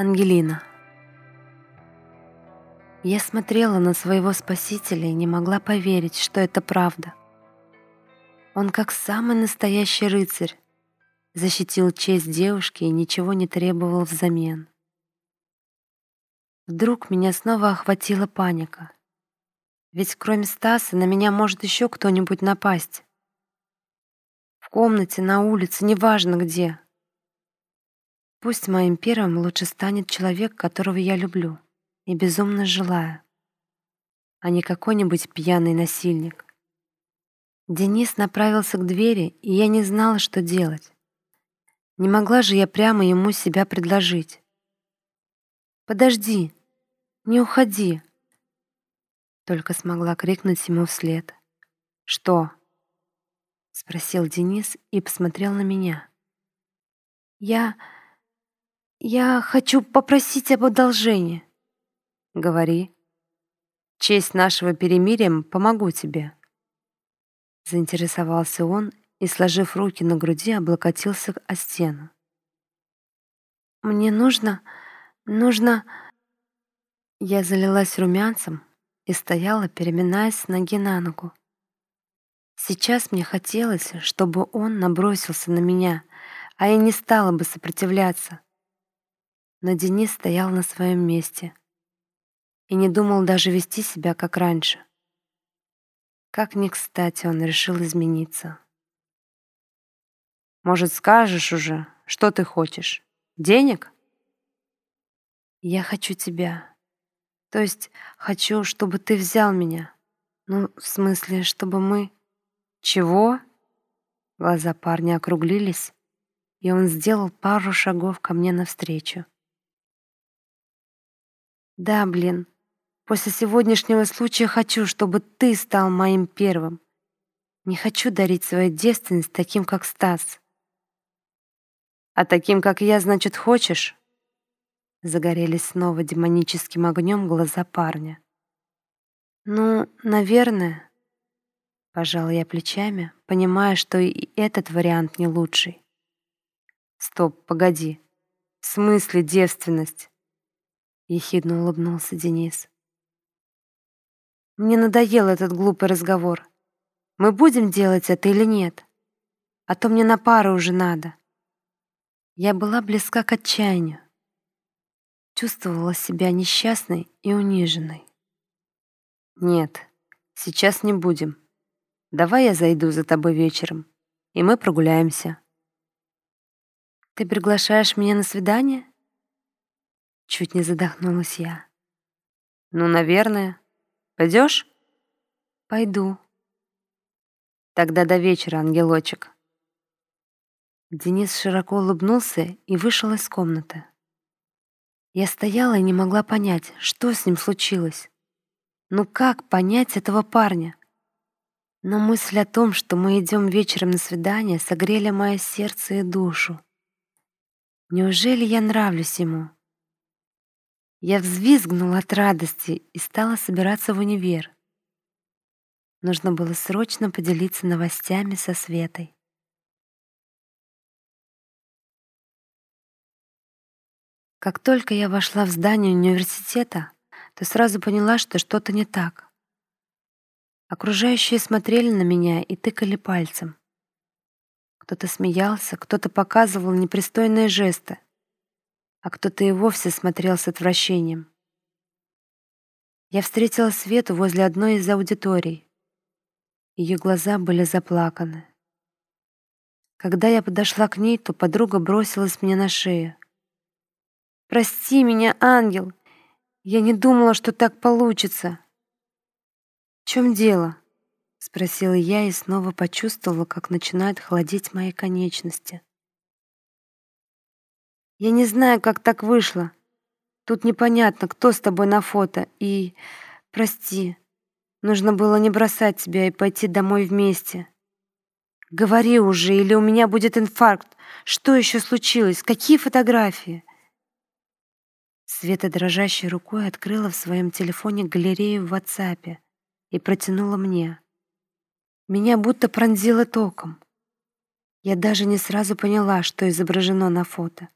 Ангелина. Я смотрела на своего спасителя и не могла поверить, что это правда. Он, как самый настоящий рыцарь, защитил честь девушки и ничего не требовал взамен. Вдруг меня снова охватила паника. Ведь кроме Стаса на меня может еще кто-нибудь напасть. В комнате, на улице, неважно где. Пусть моим первым лучше станет человек, которого я люблю и безумно желаю, а не какой-нибудь пьяный насильник. Денис направился к двери, и я не знала, что делать. Не могла же я прямо ему себя предложить. «Подожди, не уходи!» Только смогла крикнуть ему вслед. «Что?» — спросил Денис и посмотрел на меня. «Я...» «Я хочу попросить об одолжении». «Говори. честь нашего перемирия помогу тебе». Заинтересовался он и, сложив руки на груди, облокотился о стену. «Мне нужно... нужно...» Я залилась румянцем и стояла, переминаясь с ноги на ногу. Сейчас мне хотелось, чтобы он набросился на меня, а я не стала бы сопротивляться но Денис стоял на своем месте и не думал даже вести себя, как раньше. Как ни кстати он решил измениться. «Может, скажешь уже, что ты хочешь? Денег?» «Я хочу тебя. То есть хочу, чтобы ты взял меня. Ну, в смысле, чтобы мы...» «Чего?» Глаза парня округлились, и он сделал пару шагов ко мне навстречу. Да, блин. После сегодняшнего случая хочу, чтобы ты стал моим первым. Не хочу дарить свою девственность таким, как Стас. А таким, как я, значит, хочешь? Загорелись снова демоническим огнем глаза парня. Ну, наверное. Пожала я плечами, понимая, что и этот вариант не лучший. Стоп, погоди. В смысле девственность? Ехидно улыбнулся Денис. Мне надоел этот глупый разговор. Мы будем делать это или нет? А то мне на пару уже надо. Я была близка к отчаянию. Чувствовала себя несчастной и униженной. Нет, сейчас не будем. Давай я зайду за тобой вечером, и мы прогуляемся. Ты приглашаешь меня на свидание? Чуть не задохнулась я. Ну, наверное. Пойдешь? Пойду. Тогда до вечера, ангелочек. Денис широко улыбнулся и вышел из комнаты. Я стояла и не могла понять, что с ним случилось. Ну как понять этого парня? Но мысль о том, что мы идем вечером на свидание, согрели мое сердце и душу. Неужели я нравлюсь ему? Я взвизгнула от радости и стала собираться в универ. Нужно было срочно поделиться новостями со Светой. Как только я вошла в здание университета, то сразу поняла, что что-то не так. Окружающие смотрели на меня и тыкали пальцем. Кто-то смеялся, кто-то показывал непристойные жесты а кто-то и вовсе смотрел с отвращением. Я встретила Свету возле одной из аудиторий. Ее глаза были заплаканы. Когда я подошла к ней, то подруга бросилась мне на шею. «Прости меня, ангел! Я не думала, что так получится!» «В чем дело?» — спросила я и снова почувствовала, как начинают холодеть мои конечности. Я не знаю, как так вышло. Тут непонятно, кто с тобой на фото. И прости, нужно было не бросать тебя и пойти домой вместе. Говори уже, или у меня будет инфаркт. Что еще случилось? Какие фотографии? Света дрожащей рукой открыла в своем телефоне галерею в WhatsApp и протянула мне. Меня будто пронзило током. Я даже не сразу поняла, что изображено на фото.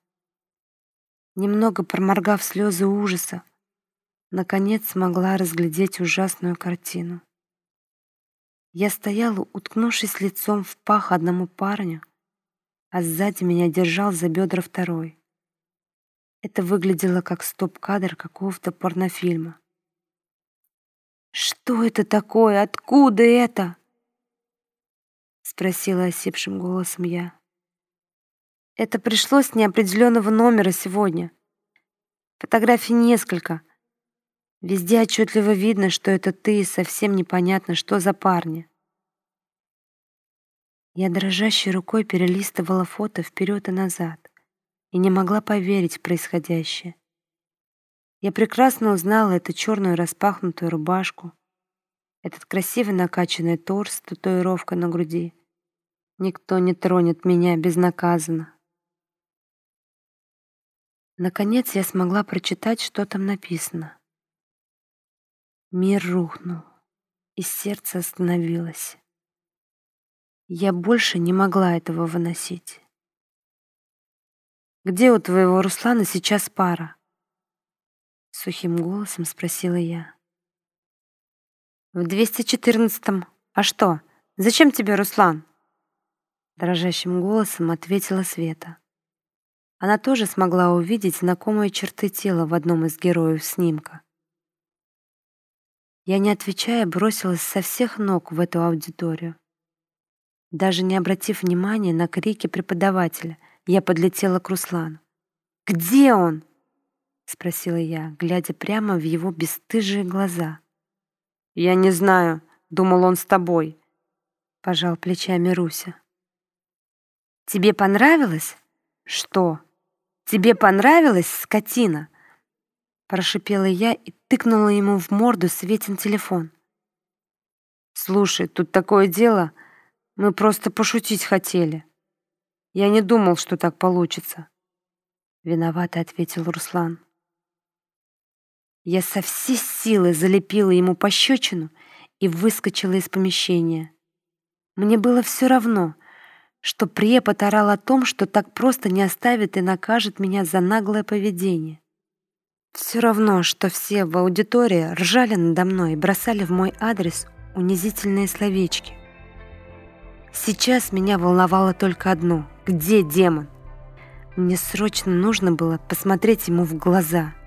Немного проморгав слезы ужаса, наконец смогла разглядеть ужасную картину. Я стояла, уткнувшись лицом в пах одному парню, а сзади меня держал за бедра второй. Это выглядело как стоп-кадр какого-то порнофильма. «Что это такое? Откуда это?» — спросила осипшим голосом я. «Это пришло с неопределенного номера сегодня. Фотографий несколько. Везде отчетливо видно, что это ты, и совсем непонятно, что за парни». Я дрожащей рукой перелистывала фото вперед и назад и не могла поверить в происходящее. Я прекрасно узнала эту черную распахнутую рубашку, этот красивый накачанный торс с татуировкой на груди. Никто не тронет меня безнаказанно. Наконец я смогла прочитать, что там написано. Мир рухнул, и сердце остановилось. Я больше не могла этого выносить. «Где у твоего Руслана сейчас пара?» Сухим голосом спросила я. В 214-м. А что? Зачем тебе Руслан? Дрожащим голосом ответила Света. Она тоже смогла увидеть знакомые черты тела в одном из героев снимка. Я, не отвечая, бросилась со всех ног в эту аудиторию. Даже не обратив внимания на крики преподавателя, я подлетела к Руслану. «Где он?» — спросила я, глядя прямо в его бесстыжие глаза. «Я не знаю. Думал, он с тобой», — пожал плечами Руся. «Тебе понравилось?» «Что? Тебе понравилось, скотина?» Прошипела я и тыкнула ему в морду Светин телефон. «Слушай, тут такое дело. Мы просто пошутить хотели. Я не думал, что так получится». Виновато ответил Руслан. Я со всей силы залепила ему пощечину и выскочила из помещения. Мне было все равно, что препод орал о том, что так просто не оставит и накажет меня за наглое поведение. Все равно, что все в аудитории ржали надо мной и бросали в мой адрес унизительные словечки. Сейчас меня волновало только одно — где демон? Мне срочно нужно было посмотреть ему в глаза —